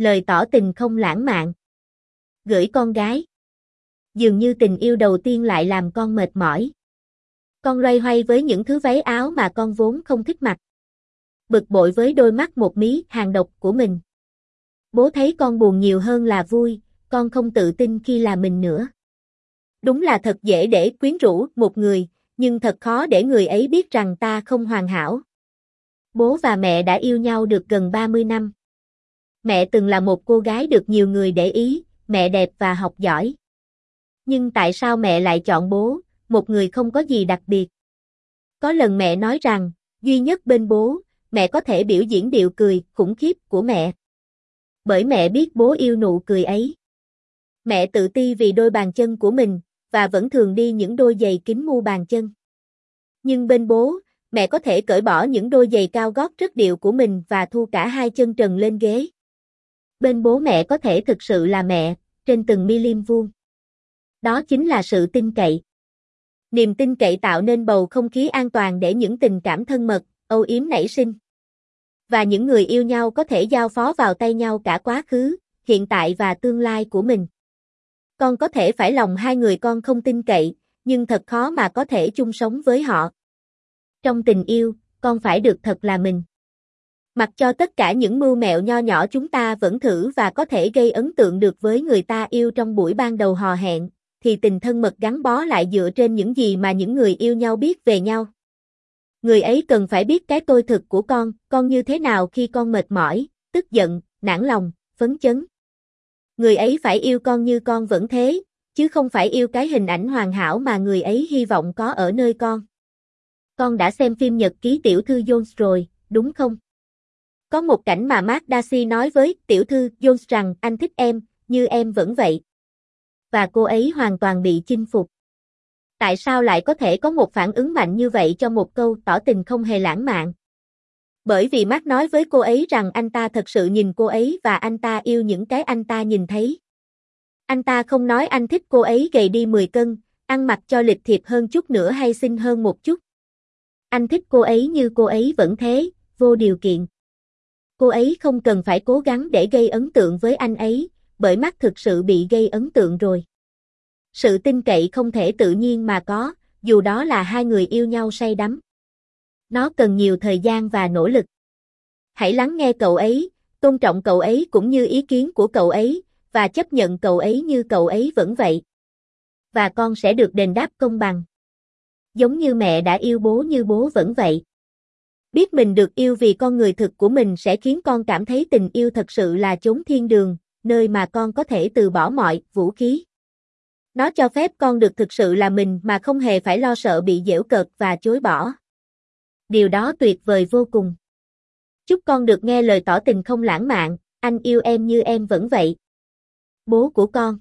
Lời tỏ tình không lãng mạn. Gửi con gái. Dường như tình yêu đầu tiên lại làm con mệt mỏi. Con loay hoay với những thứ váy áo mà con vốn không thích mặc. Bực bội với đôi mắt một mí hàng độc của mình. Bố thấy con buồn nhiều hơn là vui, con không tự tin khi là mình nữa. Đúng là thật dễ để quyến rũ một người, nhưng thật khó để người ấy biết rằng ta không hoàn hảo. Bố và mẹ đã yêu nhau được gần 30 năm. Mẹ từng là một cô gái được nhiều người để ý, mẹ đẹp và học giỏi. Nhưng tại sao mẹ lại chọn bố, một người không có gì đặc biệt? Có lần mẹ nói rằng, duy nhất bên bố, mẹ có thể biểu diễn điệu cười khủng khiếp của mẹ. Bởi mẹ biết bố yêu nụ cười ấy. Mẹ tự ti vì đôi bàn chân của mình, và vẫn thường đi những đôi giày kính mu bàn chân. Nhưng bên bố, mẹ có thể cởi bỏ những đôi giày cao gót rất điệu của mình và thu cả hai chân trần lên ghế. Bên bố mẹ có thể thực sự là mẹ, trên từng milim vuông. Đó chính là sự tin cậy. Niềm tin cậy tạo nên bầu không khí an toàn để những tình cảm thân mật, âu yếm nảy sinh. Và những người yêu nhau có thể giao phó vào tay nhau cả quá khứ, hiện tại và tương lai của mình. Con có thể phải lòng hai người con không tin cậy, nhưng thật khó mà có thể chung sống với họ. Trong tình yêu, con phải được thật là mình. Mặc cho tất cả những mưu mẹo nho nhỏ chúng ta vẫn thử và có thể gây ấn tượng được với người ta yêu trong buổi ban đầu hò hẹn, thì tình thân mật gắn bó lại dựa trên những gì mà những người yêu nhau biết về nhau. Người ấy cần phải biết cái tôi thực của con, con như thế nào khi con mệt mỏi, tức giận, nản lòng, phấn chấn. Người ấy phải yêu con như con vẫn thế, chứ không phải yêu cái hình ảnh hoàn hảo mà người ấy hy vọng có ở nơi con. Con đã xem phim nhật ký tiểu thư Jones rồi, đúng không? Có một cảnh mà Mark Darcy nói với tiểu thư Jones rằng anh thích em, như em vẫn vậy. Và cô ấy hoàn toàn bị chinh phục. Tại sao lại có thể có một phản ứng mạnh như vậy cho một câu tỏ tình không hề lãng mạn? Bởi vì Mark nói với cô ấy rằng anh ta thật sự nhìn cô ấy và anh ta yêu những cái anh ta nhìn thấy. Anh ta không nói anh thích cô ấy gầy đi 10 cân, ăn mặc cho lịch thiệp hơn chút nữa hay xinh hơn một chút. Anh thích cô ấy như cô ấy vẫn thế, vô điều kiện. Cô ấy không cần phải cố gắng để gây ấn tượng với anh ấy, bởi mắt thực sự bị gây ấn tượng rồi. Sự tin cậy không thể tự nhiên mà có, dù đó là hai người yêu nhau say đắm. Nó cần nhiều thời gian và nỗ lực. Hãy lắng nghe cậu ấy, tôn trọng cậu ấy cũng như ý kiến của cậu ấy, và chấp nhận cậu ấy như cậu ấy vẫn vậy. Và con sẽ được đền đáp công bằng. Giống như mẹ đã yêu bố như bố vẫn vậy. Biết mình được yêu vì con người thực của mình sẽ khiến con cảm thấy tình yêu thật sự là chốn thiên đường, nơi mà con có thể từ bỏ mọi vũ khí. Nó cho phép con được thực sự là mình mà không hề phải lo sợ bị giễu cợt và chối bỏ. Điều đó tuyệt vời vô cùng. Chúc con được nghe lời tỏ tình không lãng mạn, anh yêu em như em vẫn vậy. Bố của con